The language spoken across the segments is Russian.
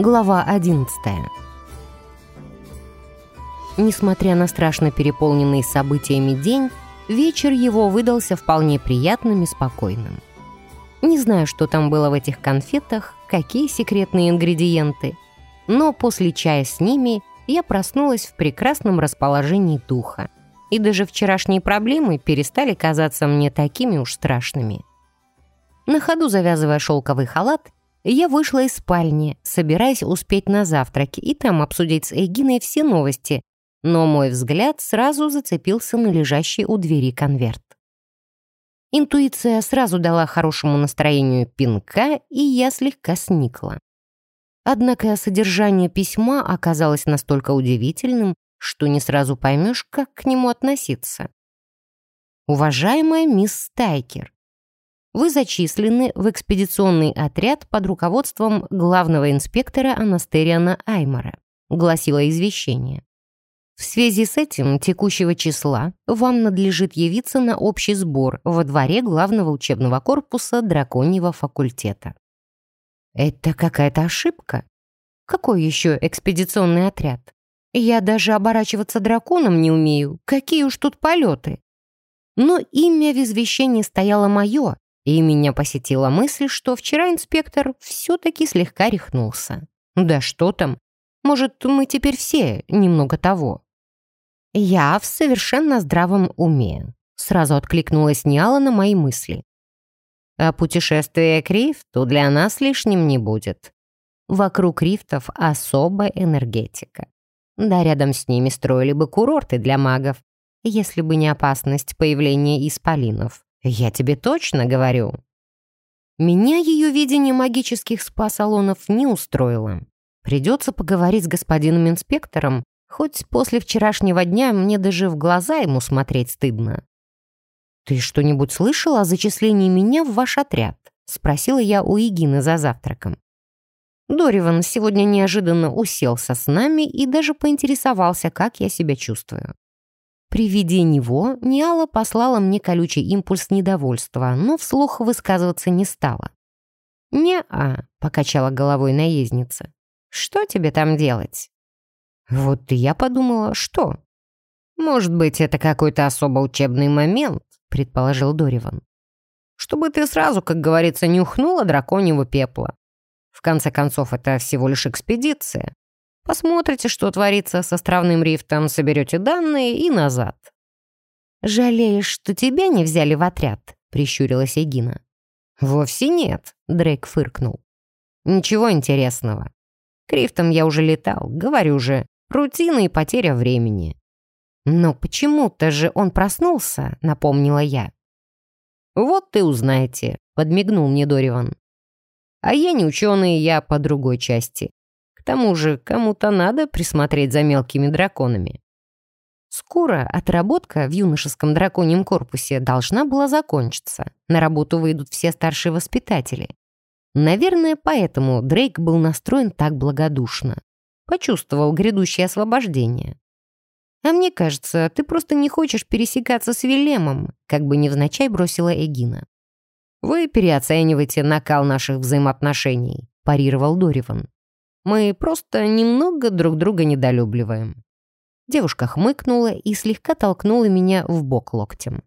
Глава 11 Несмотря на страшно переполненный событиями день, вечер его выдался вполне приятным и спокойным. Не знаю, что там было в этих конфетах, какие секретные ингредиенты, но после чая с ними я проснулась в прекрасном расположении духа, и даже вчерашние проблемы перестали казаться мне такими уж страшными. На ходу завязывая шелковый халат, я вышла из спальни, собираясь успеть на завтрак и там обсудить с Эгиной все новости, но мой взгляд сразу зацепился на лежащий у двери конверт. Интуиция сразу дала хорошему настроению пинка, и я слегка сникла. Однако содержание письма оказалось настолько удивительным, что не сразу поймешь, как к нему относиться. «Уважаемая мисс Стайкер, вы зачислены в экспедиционный отряд под руководством главного инспектора Анастериана Аймара», гласило извещение. В связи с этим текущего числа вам надлежит явиться на общий сбор во дворе главного учебного корпуса драконьего факультета. Это какая-то ошибка. Какой еще экспедиционный отряд? Я даже оборачиваться драконом не умею. Какие уж тут полеты. Но имя в извещении стояло мое, и меня посетила мысль, что вчера инспектор все-таки слегка рехнулся. Да что там, может, мы теперь все немного того. «Я в совершенно здравом уме», — сразу откликнулась Ниала на мои мысли. «А путешествие к рифту для нас лишним не будет. Вокруг рифтов особая энергетика. Да рядом с ними строили бы курорты для магов, если бы не опасность появления исполинов. Я тебе точно говорю». Меня ее видение магических спа-салонов не устроило. Придется поговорить с господином инспектором, Хоть после вчерашнего дня мне даже в глаза ему смотреть стыдно. «Ты что-нибудь слышал о зачислении меня в ваш отряд?» — спросила я у Игины за завтраком. Дориван сегодня неожиданно уселся с нами и даже поинтересовался, как я себя чувствую. При виде него Ниала послала мне колючий импульс недовольства, но вслух высказываться не стала. «Не-а», — покачала головой наездница. «Что тебе там делать?» Вот и я подумала, что? Может быть, это какой-то особо учебный момент, предположил Дориван. Чтобы ты сразу, как говорится, не ухнула драконьего пепла. В конце концов, это всего лишь экспедиция. Посмотрите, что творится с островным рифтом, соберете данные и назад. «Жалеешь, что тебя не взяли в отряд?» — прищурилась Эгина. «Вовсе нет», — Дрейк фыркнул. «Ничего интересного. К рифтам я уже летал, говорю же, Рутина и потеря времени. Но почему-то же он проснулся, напомнила я. Вот ты узнаете, подмигнул мне Дориван. А я не ученый, я по другой части. К тому же кому-то надо присмотреть за мелкими драконами. Скоро отработка в юношеском драконьем корпусе должна была закончиться. На работу выйдут все старшие воспитатели. Наверное, поэтому Дрейк был настроен так благодушно почувствовал грядущее освобождение. «А мне кажется, ты просто не хочешь пересекаться с Вилемом», как бы невзначай бросила Эгина. «Вы переоцениваете накал наших взаимоотношений», парировал Дориван. «Мы просто немного друг друга недолюбливаем». Девушка хмыкнула и слегка толкнула меня в бок локтем.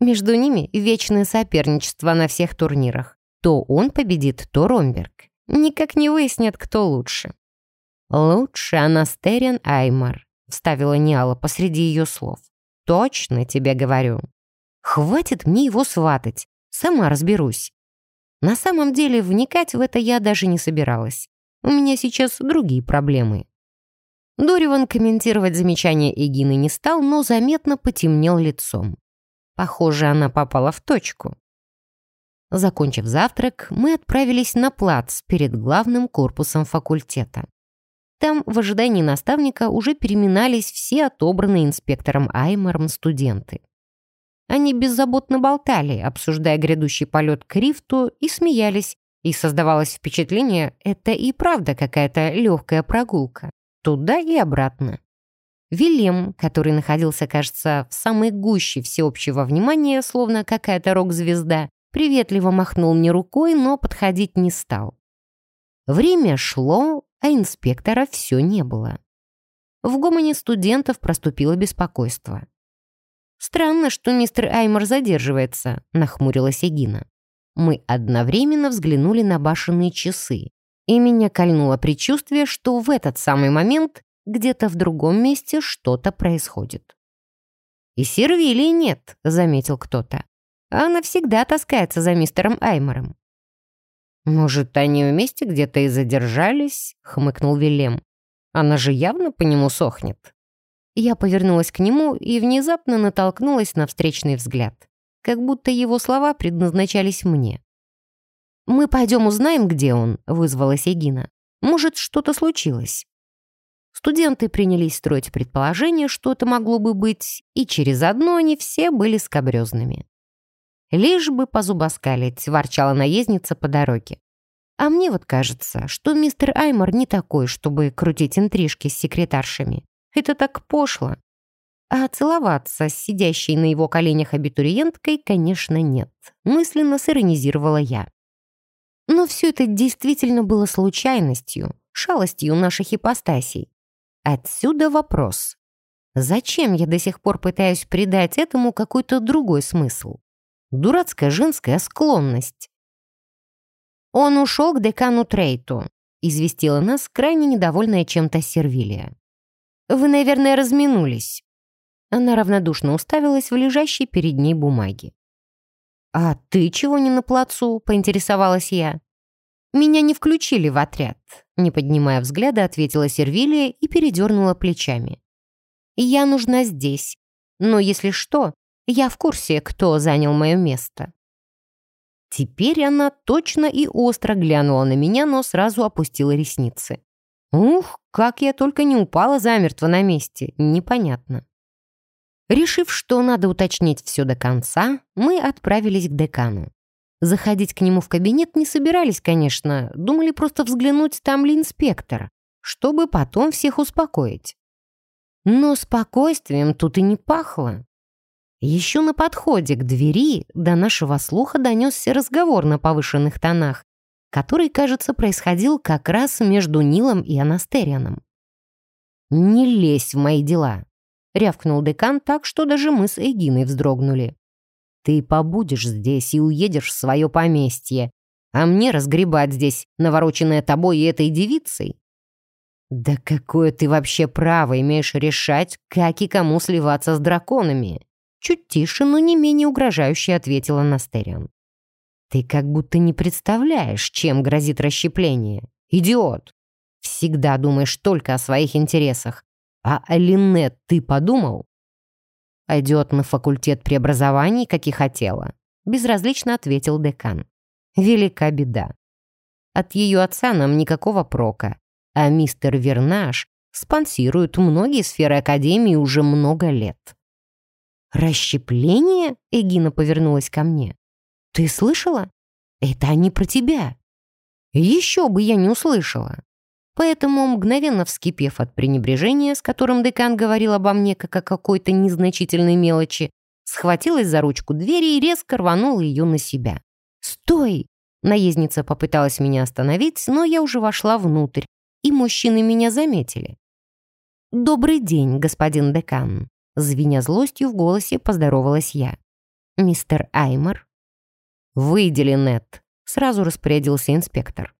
Между ними вечное соперничество на всех турнирах. То он победит, то Ромберг. Никак не выяснят, кто лучше. «Лучше Анастерин Аймар», — вставила Ниала посреди ее слов. «Точно тебе говорю. Хватит мне его сватать, сама разберусь». На самом деле вникать в это я даже не собиралась. У меня сейчас другие проблемы. Дориван комментировать замечания Эгины не стал, но заметно потемнел лицом. Похоже, она попала в точку. Закончив завтрак, мы отправились на плац перед главным корпусом факультета. Там в ожидании наставника уже переминались все отобранные инспектором Аймором студенты. Они беззаботно болтали, обсуждая грядущий полет к рифту, и смеялись, и создавалось впечатление, это и правда какая-то легкая прогулка. Туда и обратно. Вильям, который находился, кажется, в самой гуще всеобщего внимания, словно какая-то рок-звезда, приветливо махнул мне рукой, но подходить не стал. Время шло, а инспектора все не было. В гомоне студентов проступило беспокойство. «Странно, что мистер Аймор задерживается», — нахмурилась Эгина. Мы одновременно взглянули на башенные часы, и меня кольнуло предчувствие, что в этот самый момент где-то в другом месте что-то происходит. «И Сервилии нет», — заметил кто-то. «Она всегда таскается за мистером Аймором». «Может, они вместе где-то и задержались?» — хмыкнул Вильям. «Она же явно по нему сохнет». Я повернулась к нему и внезапно натолкнулась на встречный взгляд, как будто его слова предназначались мне. «Мы пойдем узнаем, где он», — вызвалась Эгина. «Может, что-то случилось». Студенты принялись строить предположение, что это могло бы быть, и через одно они все были скобрезными. «Лишь бы позубоскалить», — ворчала наездница по дороге. «А мне вот кажется, что мистер Аймор не такой, чтобы крутить интрижки с секретаршами. Это так пошло. А целоваться с сидящей на его коленях абитуриенткой, конечно, нет. Мысленно сиронизировала я. Но все это действительно было случайностью, шалостью наших ипостасей. Отсюда вопрос. Зачем я до сих пор пытаюсь придать этому какой-то другой смысл? Дурацкая женская склонность. Он ушел к декану Трейту, известила нас крайне недовольная чем-то Сервилия. «Вы, наверное, разминулись». Она равнодушно уставилась в лежащей перед ней бумаги. «А ты чего не на плацу?» — поинтересовалась я. «Меня не включили в отряд», — не поднимая взгляда, ответила Сервилия и передернула плечами. «Я нужна здесь, но если что, я в курсе, кто занял мое место». Теперь она точно и остро глянула на меня, но сразу опустила ресницы. Ух, как я только не упала замертво на месте, непонятно. Решив, что надо уточнить все до конца, мы отправились к декану. Заходить к нему в кабинет не собирались, конечно, думали просто взглянуть, там ли инспектор, чтобы потом всех успокоить. Но спокойствием тут и не пахло. Еще на подходе к двери до нашего слуха донесся разговор на повышенных тонах, который, кажется, происходил как раз между Нилом и Анастерианом. «Не лезь в мои дела», — рявкнул декан так, что даже мы с Эгиной вздрогнули. Ты побудешь здесь и уедешь в свое поместье, а мне разгребать здесь, навороченное тобой и этой девицей? Да какое ты вообще право имеешь решать, как и кому сливаться с драконами? Чуть тише, но не менее угрожающе ответила Настерион. Ты как будто не представляешь, чем грозит расщепление. Идиот! Всегда думаешь только о своих интересах. А о Линнет ты подумал? «Идет на факультет преобразований, как и хотела», — безразлично ответил декан. «Велика беда. От ее отца нам никакого прока, а мистер Вернаш спонсирует многие сферы Академии уже много лет». «Расщепление?» — Эгина повернулась ко мне. «Ты слышала? Это они про тебя». «Еще бы я не услышала. Поэтому, мгновенно вскипев от пренебрежения, с которым декан говорил обо мне как о какой-то незначительной мелочи, схватилась за ручку двери и резко рванула ее на себя. «Стой!» Наездница попыталась меня остановить, но я уже вошла внутрь, и мужчины меня заметили. «Добрый день, господин декан!» Звеня злостью в голосе, поздоровалась я. «Мистер Аймор?» «Выйдели, Нет», — сразу распорядился инспектор.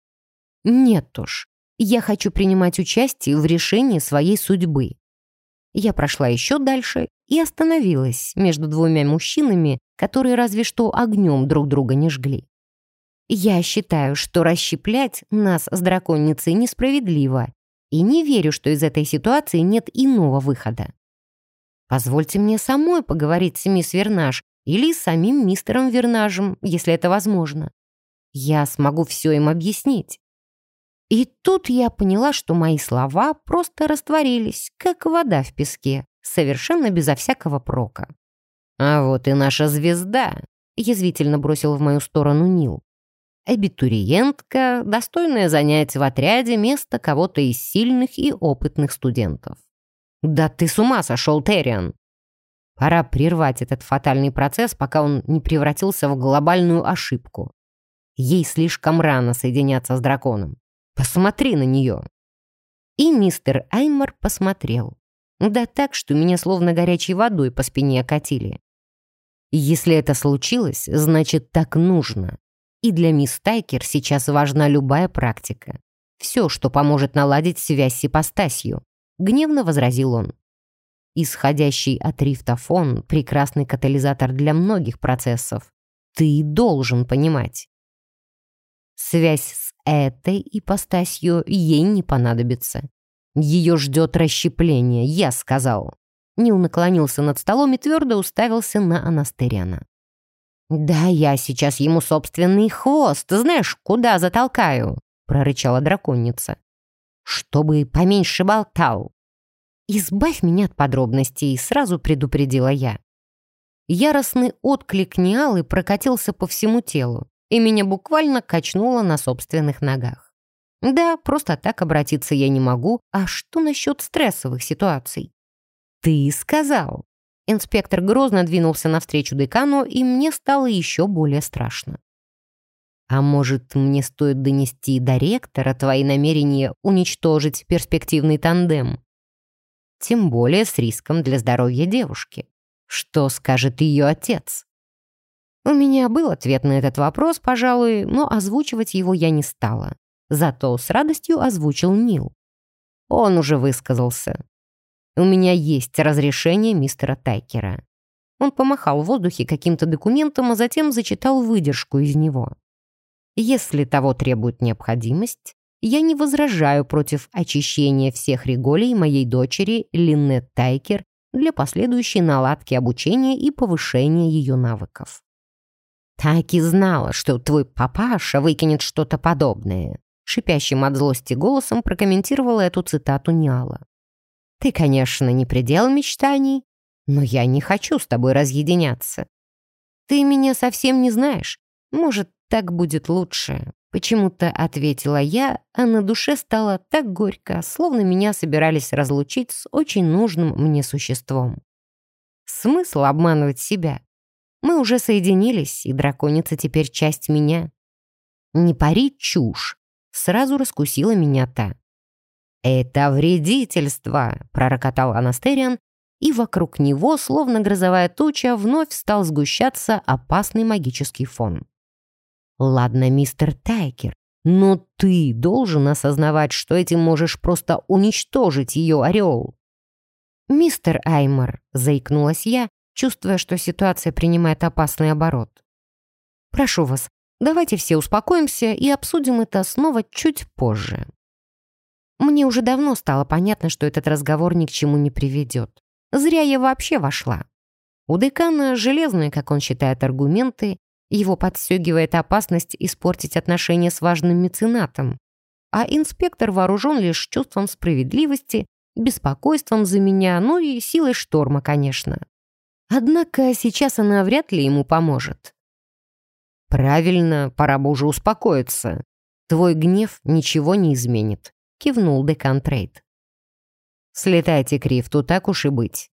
«Нет уж, я хочу принимать участие в решении своей судьбы. Я прошла еще дальше и остановилась между двумя мужчинами, которые разве что огнем друг друга не жгли. Я считаю, что расщеплять нас с драконицей несправедливо, и не верю, что из этой ситуации нет иного выхода. Позвольте мне самой поговорить с мисс Вернаж или с самим мистером Вернажем, если это возможно. Я смогу все им объяснить. И тут я поняла, что мои слова просто растворились, как вода в песке, совершенно безо всякого прока. «А вот и наша звезда», — язвительно бросил в мою сторону Нил. «Абитуриентка, достойная занять в отряде место кого-то из сильных и опытных студентов». «Да ты с ума сошел, Терриан!» Пора прервать этот фатальный процесс, пока он не превратился в глобальную ошибку. Ей слишком рано соединяться с драконом. Посмотри на нее. И мистер Аймор посмотрел. Да так, что меня словно горячей водой по спине окатили. Если это случилось, значит, так нужно. И для мисс Тайкер сейчас важна любая практика. Все, что поможет наладить связь с ипостасью, гневно возразил он. Исходящий от рифта фон — прекрасный катализатор для многих процессов. Ты должен понимать. Связь с этой ипостасью ей не понадобится. Ее ждет расщепление, я сказал. Нил наклонился над столом и твердо уставился на Анастериана. «Да, я сейчас ему собственный хвост, знаешь, куда затолкаю?» — прорычала драконица. «Чтобы поменьше болтал». «Избавь меня от подробностей», — сразу предупредила я. Яростный отклик Ниалы прокатился по всему телу, и меня буквально качнуло на собственных ногах. Да, просто так обратиться я не могу. А что насчет стрессовых ситуаций? Ты сказал. Инспектор грозно двинулся навстречу декану, и мне стало еще более страшно. А может, мне стоит донести до ректора твои намерения уничтожить перспективный тандем? Тем более с риском для здоровья девушки. Что скажет ее отец? У меня был ответ на этот вопрос, пожалуй, но озвучивать его я не стала. Зато с радостью озвучил Нил. Он уже высказался. «У меня есть разрешение мистера Тайкера». Он помахал в воздухе каким-то документом, а затем зачитал выдержку из него. «Если того требует необходимость, я не возражаю против очищения всех реголей моей дочери Линнет Тайкер для последующей наладки обучения и повышения ее навыков». «Так и знала, что твой папаша выкинет что-то подобное», шипящим от злости голосом прокомментировала эту цитату Ниала. «Ты, конечно, не предел мечтаний, но я не хочу с тобой разъединяться. Ты меня совсем не знаешь. Может, так будет лучше». Почему-то ответила я, а на душе стало так горько, словно меня собирались разлучить с очень нужным мне существом. Смысл обманывать себя? Мы уже соединились, и драконица теперь часть меня. Не пари чушь сразу раскусила меня та. «Это вредительство!» — пророкотал Анастериан, и вокруг него, словно грозовая туча, вновь стал сгущаться опасный магический фон. «Ладно, мистер Тайкер, но ты должен осознавать, что этим можешь просто уничтожить ее орел». «Мистер Аймор», — заикнулась я, чувствуя, что ситуация принимает опасный оборот. «Прошу вас, Давайте все успокоимся и обсудим это снова чуть позже. Мне уже давно стало понятно, что этот разговор ни к чему не приведет. Зря я вообще вошла. У декана железные, как он считает, аргументы, его подстегивает опасность испортить отношения с важным меценатом. А инспектор вооружен лишь чувством справедливости, беспокойством за меня, ну и силой шторма, конечно. Однако сейчас она вряд ли ему поможет. «Правильно, пора бы уже успокоиться. Твой гнев ничего не изменит», — кивнул декан Трейд. «Слетайте к Рифту, так уж и быть.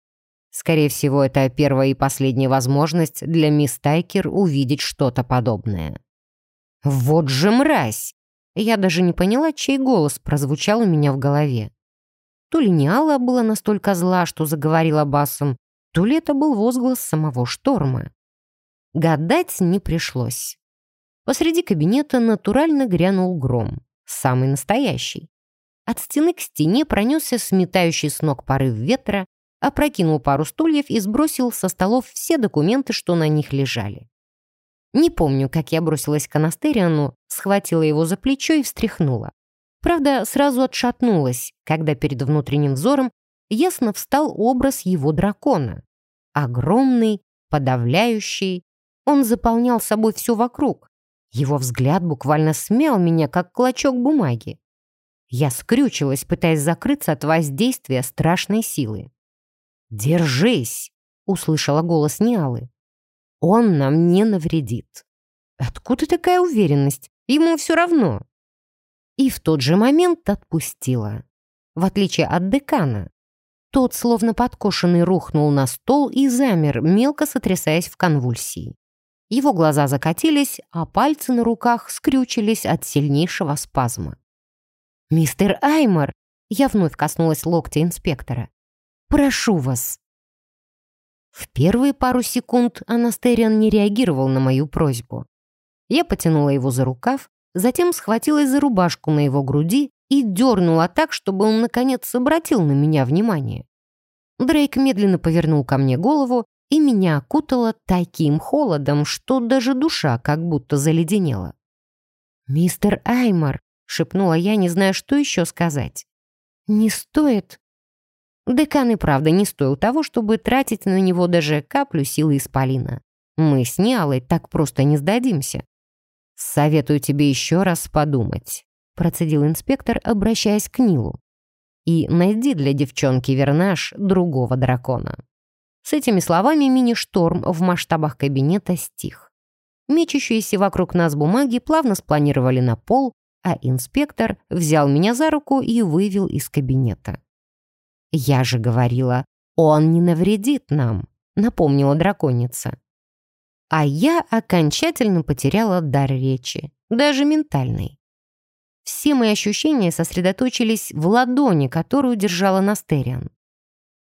Скорее всего, это первая и последняя возможность для мисс Тайкер увидеть что-то подобное». «Вот же мразь!» Я даже не поняла, чей голос прозвучал у меня в голове. То ли не Алла была настолько зла, что заговорила басом, то ли это был возглас самого шторма. Гадать не пришлось. Посреди кабинета натурально грянул гром. Самый настоящий. От стены к стене пронесся сметающий с ног порыв ветра, опрокинул пару стульев и сбросил со столов все документы, что на них лежали. Не помню, как я бросилась к Анастериану, схватила его за плечо и встряхнула. Правда, сразу отшатнулась, когда перед внутренним взором ясно встал образ его дракона. Огромный, подавляющий, он заполнял собой все вокруг. Его взгляд буквально смял меня, как клочок бумаги. Я скрючилась, пытаясь закрыться от воздействия страшной силы. «Держись!» — услышала голос Ниалы. «Он нам не навредит». «Откуда такая уверенность? Ему все равно». И в тот же момент отпустила. В отличие от декана. Тот, словно подкошенный, рухнул на стол и замер, мелко сотрясаясь в конвульсии. Его глаза закатились, а пальцы на руках скрючились от сильнейшего спазма. «Мистер Аймор!» Я вновь коснулась локтя инспектора. «Прошу вас». В первые пару секунд Анастериан не реагировал на мою просьбу. Я потянула его за рукав, затем схватилась за рубашку на его груди и дернула так, чтобы он, наконец, обратил на меня внимание. Дрейк медленно повернул ко мне голову, и меня окутало таким холодом, что даже душа как будто заледенела. «Мистер Аймар», — шепнула я, не зная, что еще сказать. «Не стоит». Декан и правда не стоил того, чтобы тратить на него даже каплю силы исполина. Мы с Ниалой так просто не сдадимся. «Советую тебе еще раз подумать», — процедил инспектор, обращаясь к Нилу. «И найди для девчонки Вернаш другого дракона». С этими словами мини-шторм в масштабах кабинета стих. Мечущиеся вокруг нас бумаги плавно спланировали на пол, а инспектор взял меня за руку и вывел из кабинета. «Я же говорила, он не навредит нам», — напомнила драконица. А я окончательно потеряла дар речи, даже ментальный. Все мои ощущения сосредоточились в ладони, которую держала Настериан.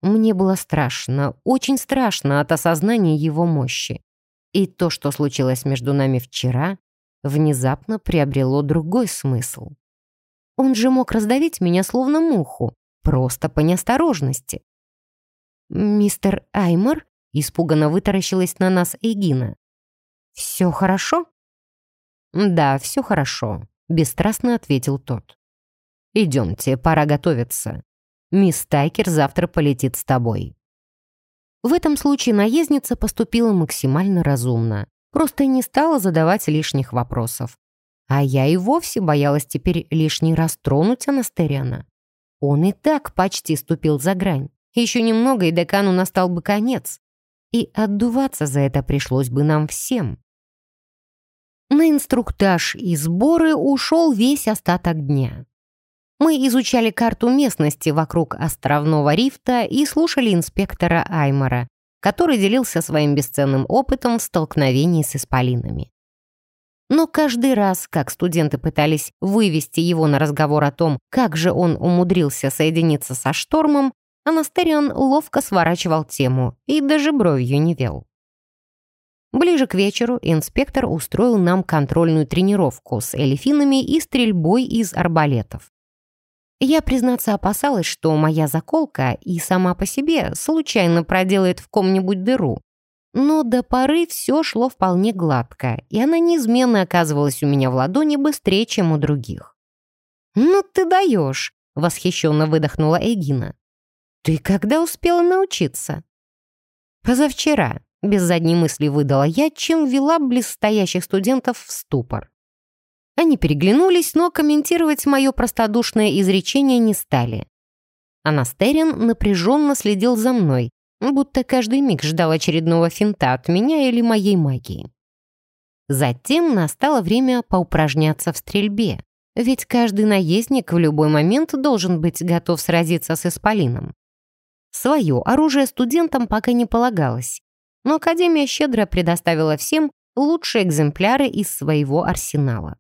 Мне было страшно, очень страшно от осознания его мощи. И то, что случилось между нами вчера, внезапно приобрело другой смысл. Он же мог раздавить меня словно муху, просто по неосторожности. «Мистер Аймор?» Испуганно вытаращилась на нас Эгина. «Все хорошо?» «Да, все хорошо», — бесстрастно ответил тот. «Идемте, пора готовиться. Мисс Тайкер завтра полетит с тобой». В этом случае наездница поступила максимально разумно, просто не стала задавать лишних вопросов. А я и вовсе боялась теперь лишний раз тронуть Анастериана. Он и так почти ступил за грань. Еще немного, и декану настал бы конец и отдуваться за это пришлось бы нам всем. На инструктаж и сборы ушел весь остаток дня. Мы изучали карту местности вокруг островного рифта и слушали инспектора Аймора, который делился своим бесценным опытом в столкновении с исполинами. Но каждый раз, как студенты пытались вывести его на разговор о том, как же он умудрился соединиться со штормом, Анастерион ловко сворачивал тему и даже бровью не вел. Ближе к вечеру инспектор устроил нам контрольную тренировку с элефинами и стрельбой из арбалетов. Я, признаться, опасалась, что моя заколка и сама по себе случайно проделает в ком-нибудь дыру. Но до поры все шло вполне гладко, и она неизменно оказывалась у меня в ладони быстрее, чем у других. «Ну ты даешь!» — восхищенно выдохнула Эгина. «Ты когда успела научиться?» «Позавчера», — без задней мысли выдала я, чем ввела близстоящих студентов в ступор. Они переглянулись, но комментировать мое простодушное изречение не стали. Анастерин напряженно следил за мной, будто каждый миг ждал очередного финта от меня или моей магии. Затем настало время поупражняться в стрельбе, ведь каждый наездник в любой момент должен быть готов сразиться с исполином. Свое оружие студентам пока не полагалось, но Академия щедро предоставила всем лучшие экземпляры из своего арсенала.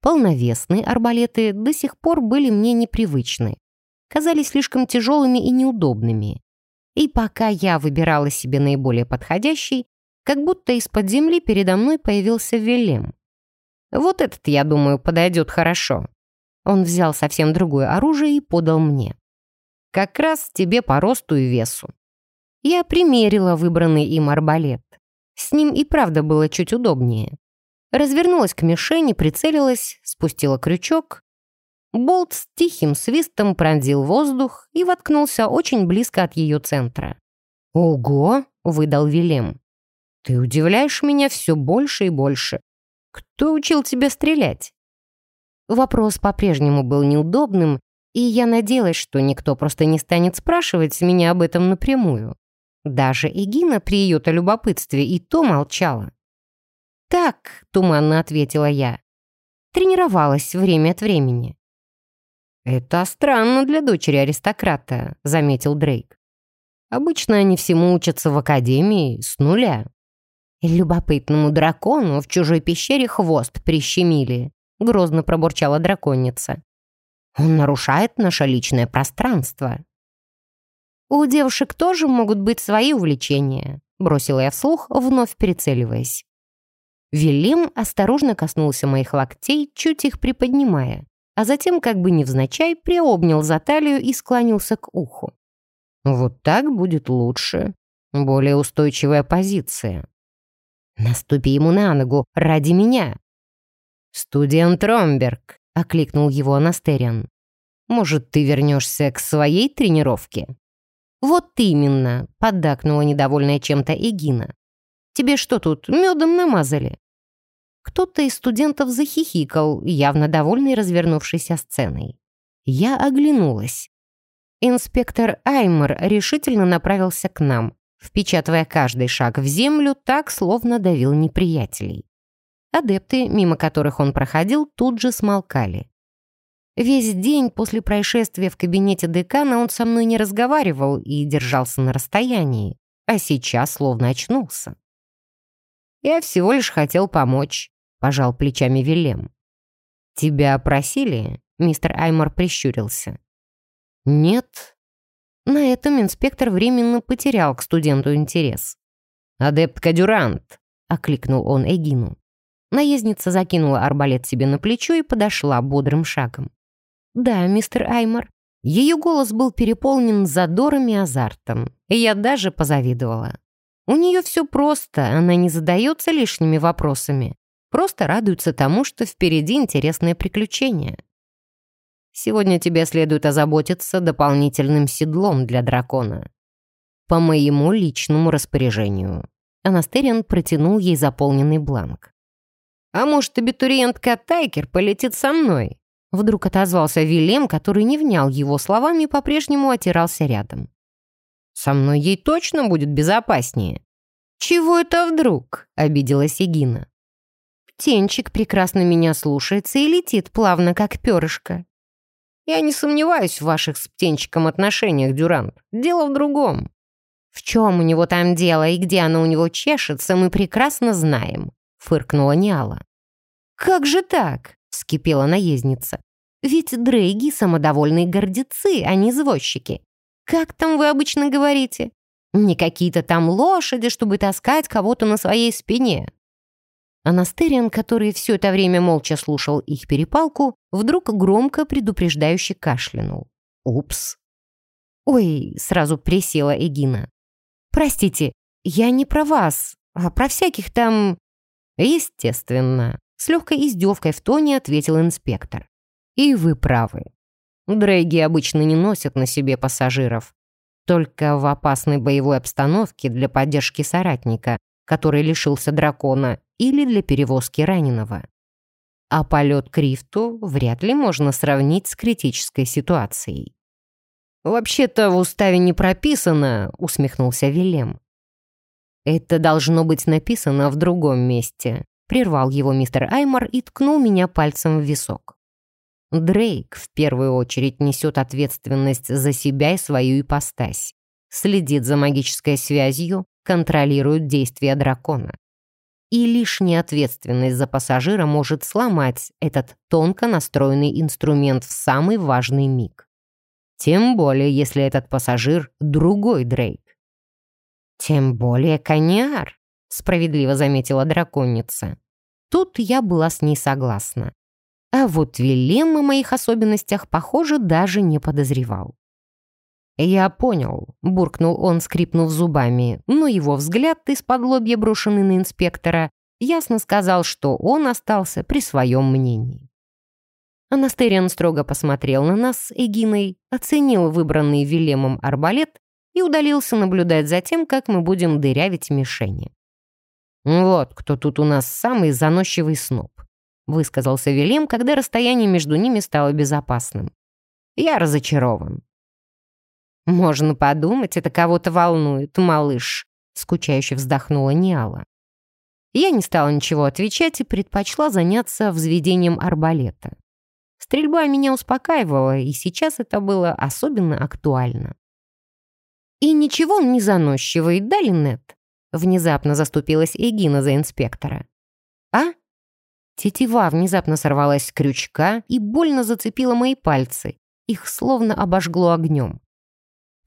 Полновесные арбалеты до сих пор были мне непривычны, казались слишком тяжелыми и неудобными. И пока я выбирала себе наиболее подходящий, как будто из-под земли передо мной появился Велем. Вот этот, я думаю, подойдет хорошо. Он взял совсем другое оружие и подал мне. Как раз тебе по росту и весу. Я примерила выбранный им арбалет. С ним и правда было чуть удобнее. Развернулась к мишени, прицелилась, спустила крючок. Болт с тихим свистом пронзил воздух и воткнулся очень близко от ее центра. «Ого!» — выдал Вилем. «Ты удивляешь меня все больше и больше. Кто учил тебя стрелять?» Вопрос по-прежнему был неудобным, и я надеялась, что никто просто не станет спрашивать меня об этом напрямую. Даже Эгина при ее-то любопытстве и то молчала. «Так», — туманно ответила я, — тренировалась время от времени. «Это странно для дочери аристократа», — заметил Дрейк. «Обычно они всему учатся в академии с нуля». «Любопытному дракону в чужой пещере хвост прищемили», — грозно пробурчала драконица. Он нарушает наше личное пространство». «У девушек тоже могут быть свои увлечения», бросила я вслух, вновь перецеливаясь. Вильям осторожно коснулся моих локтей, чуть их приподнимая, а затем, как бы невзначай, приобнял за талию и склонился к уху. «Вот так будет лучше. Более устойчивая позиция. Наступи ему на ногу ради меня». «Студент Ромберг», — окликнул его Анастериан. «Может, ты вернешься к своей тренировке?» «Вот именно», — поддакнула недовольная чем-то Эгина. «Тебе что тут, медом намазали?» Кто-то из студентов захихикал, явно довольный развернувшейся сценой. Я оглянулась. Инспектор Аймер решительно направился к нам, впечатывая каждый шаг в землю так, словно давил неприятелей. Адепты, мимо которых он проходил, тут же смолкали. Весь день после происшествия в кабинете декана он со мной не разговаривал и держался на расстоянии, а сейчас словно очнулся. «Я всего лишь хотел помочь», — пожал плечами Вилем. «Тебя просили?» — мистер Аймор прищурился. «Нет». На этом инспектор временно потерял к студенту интерес. «Адепт Дюрант», — окликнул он Эгину. Наездница закинула арбалет себе на плечо и подошла бодрым шагом. «Да, мистер Аймор». Ее голос был переполнен задором и азартом, и я даже позавидовала. У нее все просто, она не задается лишними вопросами, просто радуется тому, что впереди интересное приключение. Сегодня тебе следует озаботиться дополнительным седлом для дракона. По моему личному распоряжению. Анастериан протянул ей заполненный бланк. «А может, абитуриентка Тайкер полетит со мной?» Вдруг отозвался Вилем, который не внял его словами и по-прежнему отирался рядом. «Со мной ей точно будет безопаснее». «Чего это вдруг?» — обиделась Егина. «Птенчик прекрасно меня слушается и летит плавно, как перышко». «Я не сомневаюсь в ваших с птенчиком отношениях, Дюрант. Дело в другом». «В чем у него там дело и где оно у него чешется, мы прекрасно знаем», — фыркнула Ниала. «Как же так?» — вскипела наездница. «Ведь дрейги — самодовольные гордецы, а не извозчики. Как там вы обычно говорите? Не какие-то там лошади, чтобы таскать кого-то на своей спине». Анастериан, который все это время молча слушал их перепалку, вдруг громко предупреждающе кашлянул. «Упс!» «Ой!» — сразу присела Эгина. «Простите, я не про вас, а про всяких там...» «Естественно», с легкой издевкой в тоне ответил инспектор. «И вы правы. Дрейги обычно не носят на себе пассажиров. Только в опасной боевой обстановке для поддержки соратника, который лишился дракона, или для перевозки раненого. А полет к рифту вряд ли можно сравнить с критической ситуацией. «Вообще-то в уставе не прописано», — усмехнулся Вилем. «Это должно быть написано в другом месте», Прервал его мистер Аймор и ткнул меня пальцем в висок. Дрейк в первую очередь несет ответственность за себя и свою ипостась. Следит за магической связью, контролирует действия дракона. И лишняя ответственность за пассажира может сломать этот тонко настроенный инструмент в самый важный миг. Тем более, если этот пассажир — другой Дрейк. «Тем более коняр», — справедливо заметила драконица. Тут я была с ней согласна. А вот Вильям о моих особенностях, похоже, даже не подозревал. «Я понял», — буркнул он, скрипнув зубами, но его взгляд из-под лобья, брошенный на инспектора, ясно сказал, что он остался при своем мнении. Анастериан строго посмотрел на нас с Эгиной, оценил выбранный Вилемом арбалет и удалился наблюдать за тем, как мы будем дырявить мишени. «Вот кто тут у нас самый заносчивый сноб», — высказался Велим, когда расстояние между ними стало безопасным. «Я разочарован». «Можно подумать, это кого-то волнует, малыш», — скучающе вздохнула Ниала. Я не стала ничего отвечать и предпочла заняться взведением арбалета. Стрельба меня успокаивала, и сейчас это было особенно актуально. «И ничего не заносчивый, да, Линет?» Внезапно заступилась Эгина за инспектора. «А?» Тетива внезапно сорвалась с крючка и больно зацепила мои пальцы. Их словно обожгло огнем.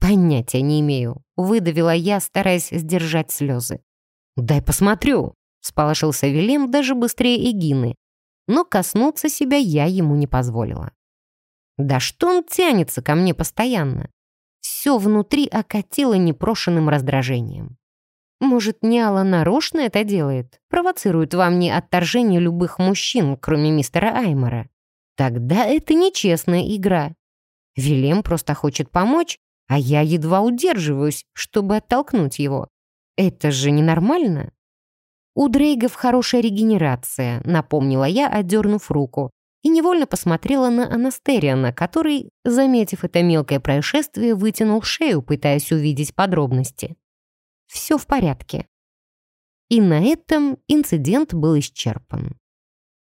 «Понятия не имею», — выдавила я, стараясь сдержать слезы. «Дай посмотрю», — сполошился Велем даже быстрее Эгины. Но коснуться себя я ему не позволила. «Да что он тянется ко мне постоянно?» Все внутри окатило непрошенным раздражением. Может, Ниала нарочно это делает? Провоцирует во мне отторжение любых мужчин, кроме мистера Аймора. Тогда это нечестная игра. Вилем просто хочет помочь, а я едва удерживаюсь, чтобы оттолкнуть его. Это же ненормально. У Дрейгов хорошая регенерация, напомнила я, отдернув руку, и невольно посмотрела на Анастериана, который, заметив это мелкое происшествие, вытянул шею, пытаясь увидеть подробности. Все в порядке. И на этом инцидент был исчерпан.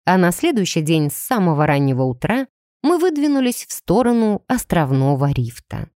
А на следующий день с самого раннего утра мы выдвинулись в сторону островного рифта.